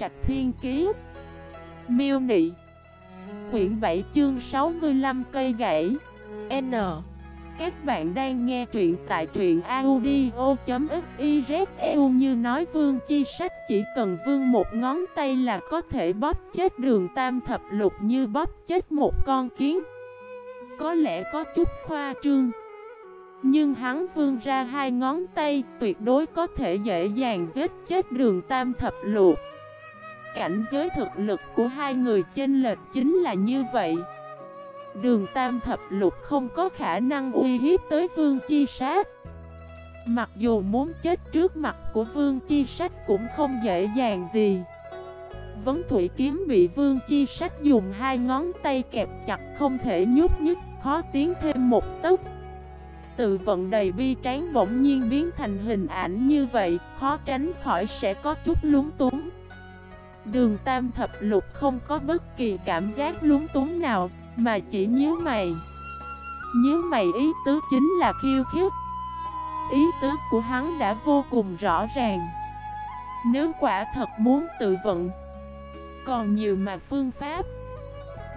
Trạch Thiên Kiế Miêu Nị. Quyển 7 chương 65 cây gãy. N. Các bạn đang nghe truyện tại truyện audio.xyzeu như nói vương chi sách chỉ cần vương một ngón tay là có thể bóp chết đường tam thập lục như bóp chết một con kiến. Có lẽ có chút khoa trương, nhưng hắn vươn ra hai ngón tay tuyệt đối có thể dễ dàng giết chết đường tam thập lục. Cảnh giới thực lực của hai người chênh lệch chính là như vậy. Đường tam thập lục không có khả năng uy hiếp tới vương chi sát. Mặc dù muốn chết trước mặt của vương chi sách cũng không dễ dàng gì. Vấn thủy kiếm bị vương chi sách dùng hai ngón tay kẹp chặt không thể nhúc nhích khó tiến thêm một tấc. Tự vận đầy bi tráng bỗng nhiên biến thành hình ảnh như vậy, khó tránh khỏi sẽ có chút lúng túng. Đường tam thập lục không có bất kỳ cảm giác lúng túng nào, mà chỉ nhíu mày. Nhíu mày ý tứ chính là khiêu khích. Ý tứ của hắn đã vô cùng rõ ràng. Nếu quả thật muốn tự vận, còn nhiều mà phương pháp.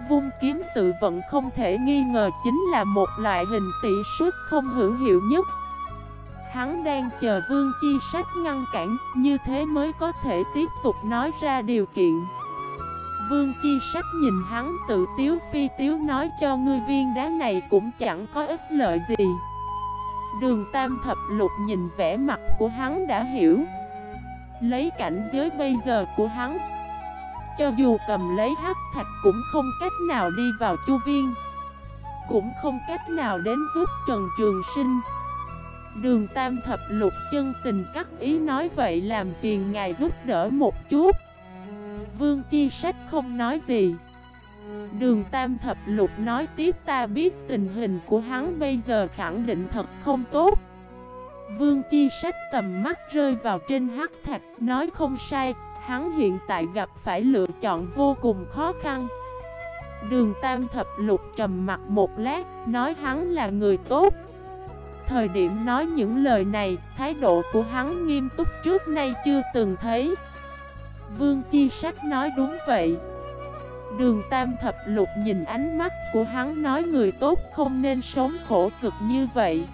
Vung kiếm tự vận không thể nghi ngờ chính là một loại hình tỷ suất không hữu hiệu nhất Hắn đang chờ vương chi sách ngăn cản, Như thế mới có thể tiếp tục nói ra điều kiện. Vương chi sách nhìn hắn tự tiếu phi tiếu nói cho ngươi viên đá này cũng chẳng có ích lợi gì. Đường tam thập lục nhìn vẻ mặt của hắn đã hiểu. Lấy cảnh giới bây giờ của hắn, cho dù cầm lấy hắc thạch cũng không cách nào đi vào chu viên, Cũng không cách nào đến giúp Trần Trường Sinh. Đường Tam Thập Lục chân tình cắt ý nói vậy làm phiền ngài giúp đỡ một chút. Vương Chi Sách không nói gì. Đường Tam Thập Lục nói tiếp ta biết tình hình của hắn bây giờ khẳng định thật không tốt. Vương Chi Sách tầm mắt rơi vào trên hắc thạch, nói không sai, Hắn hiện tại gặp phải lựa chọn vô cùng khó khăn. Đường Tam Thập Lục trầm mặt một lát, Nói hắn là người tốt. Thời điểm nói những lời này Thái độ của hắn nghiêm túc trước nay chưa từng thấy. Vương Chi Sách nói đúng vậy. Đường Tam Thập Lục nhìn ánh mắt của hắn nói người tốt không nên sống khổ cực như vậy.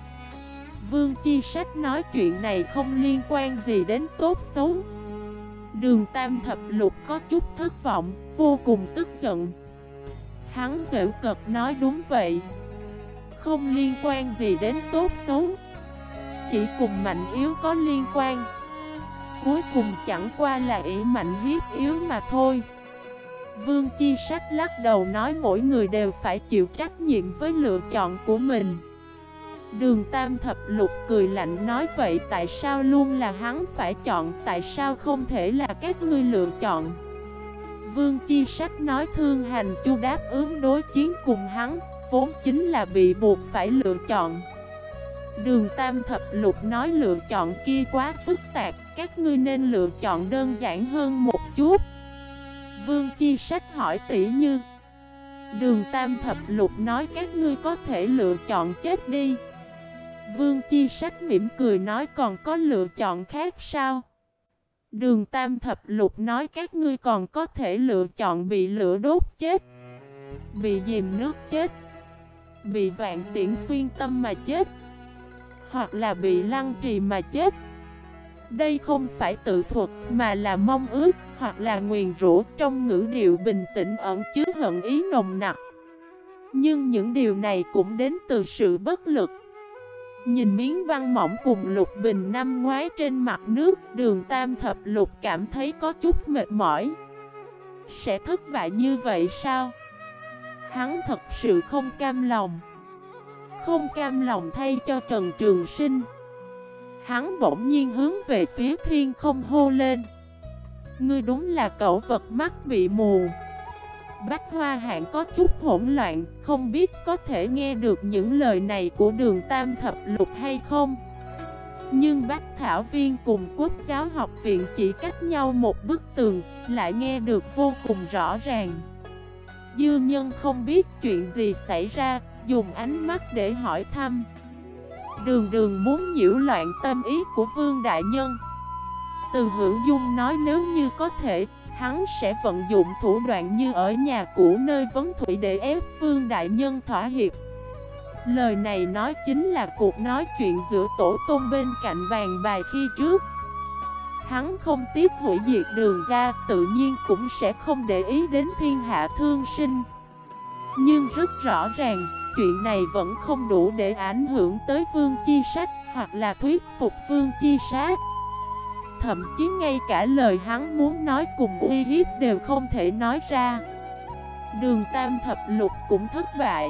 Vương Chi Sách nói chuyện này không liên quan gì đến tốt xấu. Đường Tam Thập Lục có chút thất vọng, vô cùng tức giận. Hắn dễ cực nói đúng vậy. Không liên quan gì đến tốt xấu. Chỉ cùng mạnh yếu có liên quan. Cuối cùng chẳng qua là ỷ mạnh hiếp yếu mà thôi. Vương Chi Sách lắc đầu nói mỗi người đều phải chịu trách nhiệm với lựa chọn của mình. Đường Tam Thập Lục cười lạnh nói vậy tại sao luôn là hắn phải chọn, Tại sao không thể là các ngươi lựa chọn? Vương Chi Sách nói thương hành chu đáp ứng đối chiến cùng hắn. Vốn chính là bị buộc phải lựa chọn. Đường Tam Thập Lục nói lựa chọn kia quá phức tạp, Các ngươi nên lựa chọn đơn giản hơn một chút. Vương Chi Sách hỏi tỷ như, Đường Tam Thập Lục nói các ngươi có thể lựa chọn chết đi. Vương Chi Sách mỉm cười nói, còn có lựa chọn khác sao? Đường Tam Thập Lục nói, các ngươi còn có thể lựa chọn bị lửa đốt chết, Bị dìm nước chết. Bị vạn tiễn xuyên tâm mà chết. Hoặc là bị lăng trì mà chết. Đây không phải tự thuật, mà là mong ước, Hoặc là nguyền rủa trong ngữ điệu bình tĩnh ẩn chứa hận ý nồng nặc. Nhưng những điều này cũng đến từ sự bất lực. Nhìn miếng băng mỏng cùng lục bình năm ngoái trên mặt nước, Đường tam thập lục cảm thấy có chút mệt mỏi. Sẽ thất bại như vậy sao? Hắn thật sự không cam lòng Không cam lòng thay cho Trần Trường Sinh Hắn bỗng nhiên hướng về phía thiên không hô lên Ngươi đúng là cậu vật mắt bị mù Bách Hoa Hạng có chút hỗn loạn, không biết có thể nghe được những lời này của đường Tam Thập Lục hay không. Nhưng Bách Thảo Viên cùng Quốc giáo học viện chỉ cách nhau một bức tường, lại nghe được vô cùng rõ ràng. Dư nhân không biết chuyện gì xảy ra, dùng ánh mắt để hỏi thăm. Đường đường muốn nhiễu loạn tâm ý của Vương Đại Nhân. Từ hữu dung nói nếu như có thể, hắn sẽ vận dụng thủ đoạn như ở nhà cũ nơi vấn thủy để ép vương đại nhân thỏa hiệp. Lời này nói chính là cuộc nói chuyện giữa tổ tôn bên cạnh bàn bài khi trước. Hắn không tiếc hủy diệt đường ra, tự nhiên cũng sẽ không để ý đến thiên hạ thương sinh. Nhưng rất rõ ràng, chuyện này vẫn không đủ để ảnh hưởng tới vương chi sách hoặc là thuyết phục vương chi sát. Thậm chí ngay cả lời hắn muốn nói cùng uy hiếp đều không thể nói ra Đường tam thập lục cũng thất bại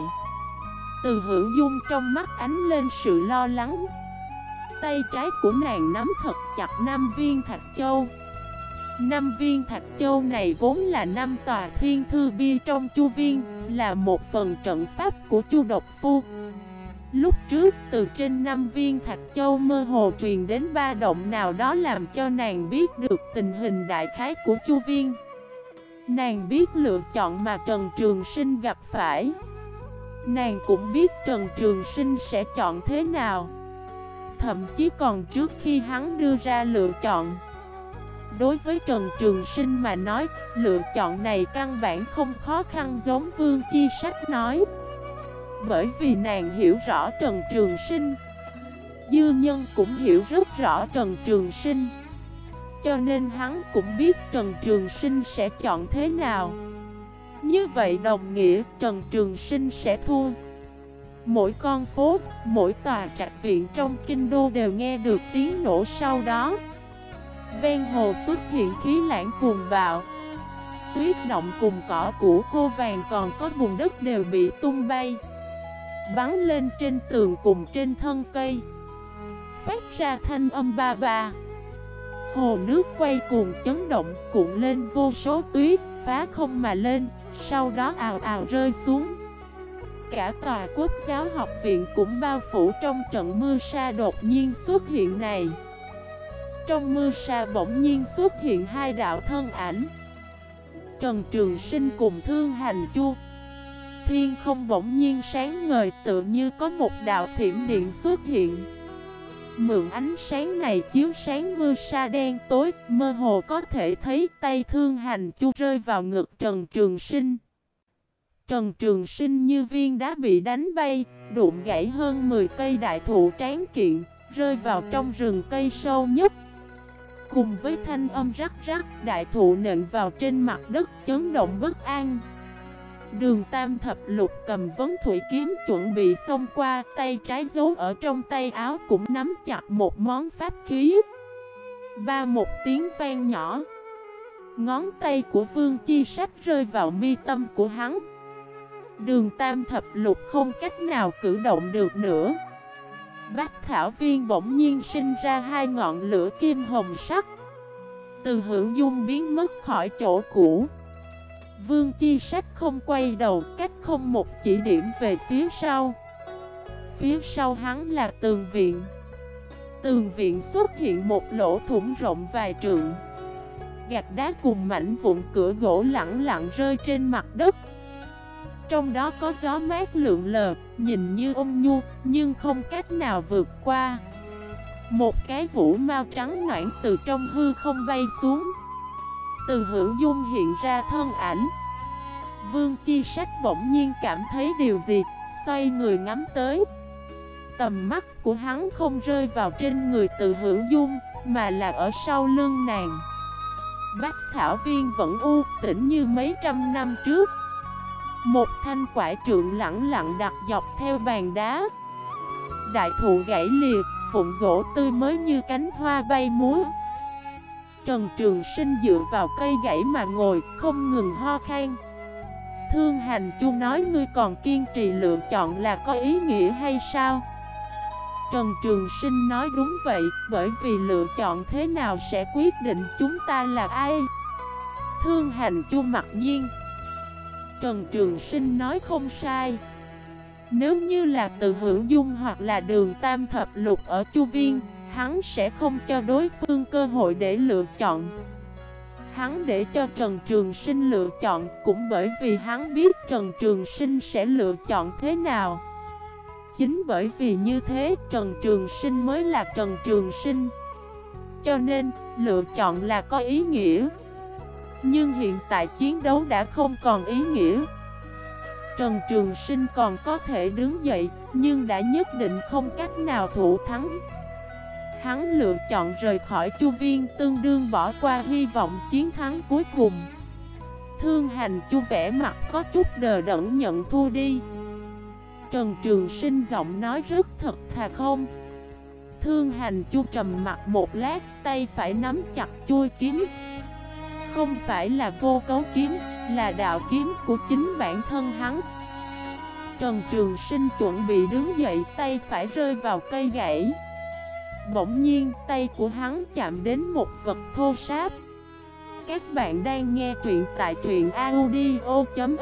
Từ hữu dung trong mắt ánh lên sự lo lắng Tay trái của nàng nắm thật chặt năm viên thạch châu. Năm viên thạch châu này vốn là năm tòa thiên thư bia trong chu viên, Là một phần trận pháp của chu độc phu. Lúc trước, từ trên năm viên thạch châu mơ hồ truyền đến ba động nào đó làm cho nàng biết được tình hình đại khái của chu viên. Nàng biết lựa chọn mà Trần Trường Sinh gặp phải. Nàng cũng biết Trần Trường Sinh sẽ chọn thế nào. Thậm chí còn trước khi hắn đưa ra lựa chọn. Đối với Trần Trường Sinh mà nói, Lựa chọn này căn bản không khó khăn giống Vương Chi Sách nói. Bởi vì nàng hiểu rõ Trần Trường Sinh, Dư nhân cũng hiểu rất rõ Trần Trường Sinh, Cho nên hắn cũng biết Trần Trường Sinh sẽ chọn thế nào. Như vậy đồng nghĩa Trần Trường Sinh sẽ thua. Mỗi con phố, mỗi tòa trạch viện trong kinh đô đều nghe được tiếng nổ sau đó. Ven hồ xuất hiện khí lãng cuồng bạo. Tuyết động cùng cỏ củ khô vàng còn có vùng đất đều bị tung bay Bắn lên trên tường cùng trên thân cây. Phát ra thanh âm ba ba. Hồ nước quay cuồng chấn động cuộn lên vô số tuyết Phá không mà lên Sau đó ào ào rơi xuống. Cả tòa quốc giáo học viện cũng bao phủ trong trận mưa sa đột nhiên xuất hiện này. Trong mưa sa bỗng nhiên xuất hiện hai đạo thân ảnh. Trần Trường Sinh cùng Thương Hành Chu. Thiên không bỗng nhiên sáng ngời, tự như có một đạo thiểm điện xuất hiện. Mượn ánh sáng này chiếu sáng mưa sa đen tối, Mơ hồ có thể thấy tay thương hành chu rơi vào ngực Trần Trường Sinh. Trần Trường Sinh như viên đá bị đánh bay, Đụng gãy hơn 10 cây đại thụ tráng kiện, Rơi vào trong rừng cây sâu nhất. Cùng với thanh âm rắc rắc, Đại thụ nện vào trên mặt đất chấn động bất an. Đường tam thập lục cầm vấn thủy kiếm chuẩn bị xông qua, Tay trái giấu ở trong tay áo cũng nắm chặt một món pháp khí. Ba một tiếng vang nhỏ. Ngón tay của vương chi sách rơi vào mi tâm của hắn. Đường tam thập lục không cách nào cử động được nữa. Bách thảo viên bỗng nhiên sinh ra hai ngọn lửa kim hồng sắc. Từ hữu dung biến mất khỏi chỗ cũ. Vương Chi Sách không quay đầu, cách không một chỉ điểm về phía sau. Phía sau hắn là tường viện. Tường viện xuất hiện một lỗ thủng rộng vài trượng. Gạch đá cùng mảnh vụn cửa gỗ lặng lặng rơi trên mặt đất. Trong đó có gió mát lượn lờ, nhìn như ôm nhu, nhưng không cách nào vượt qua. Một cái vũ mau trắng noãn từ trong hư không bay xuống. Từ hữu dung hiện ra thân ảnh. Vương Chi Sách bỗng nhiên cảm thấy điều gì Xoay người ngắm tới. Tầm mắt của hắn không rơi vào trên người từ hữu dung Mà là ở sau lưng nàng. Bách Thảo Viên vẫn u tĩnh như mấy trăm năm trước. Một thanh quải trượng lặng lặng đặt dọc theo bàn đá Đại thụ gãy liệt, phụng gỗ tươi mới như cánh hoa bay múa Trần Trường Sinh dựa vào cây gãy mà ngồi, không ngừng ho khan. Thương Hành Chu nói ngươi còn kiên trì lựa chọn là có ý nghĩa hay sao? Trần Trường Sinh nói đúng vậy, bởi vì lựa chọn thế nào sẽ quyết định chúng ta là ai? Thương Hành Chu mặc nhiên. Trần Trường Sinh nói không sai. Nếu như là từ hữu dung hoặc là đường tam thập lục ở Chu Viên, hắn sẽ không cho đối phương cơ hội để lựa chọn Hắn để cho Trần Trường Sinh lựa chọn cũng bởi vì hắn biết Trần Trường Sinh sẽ lựa chọn thế nào Chính bởi vì như thế Trần Trường Sinh mới là Trần Trường Sinh cho nên lựa chọn là có ý nghĩa. Nhưng hiện tại chiến đấu đã không còn ý nghĩa. Trần Trường Sinh còn có thể đứng dậy, nhưng đã nhất định không cách nào thủ thắng. Hắn lựa chọn rời khỏi chu viên tương đương bỏ qua hy vọng chiến thắng cuối cùng. Thương hành chu vẻ mặt có chút đờ đẫn nhận thua đi. Trần Trường Sinh giọng nói rất thật thà không. Thương hành chu trầm mặt một lát, tay phải nắm chặt chui kiếm. Không phải là vô cấu kiếm, là đạo kiếm của chính bản thân hắn. Trần Trường Sinh chuẩn bị đứng dậy tay phải rơi vào cây gãy. Bỗng nhiên tay của hắn chạm đến một vật thô sáp. Các bạn đang nghe truyện tại truyện audio.fif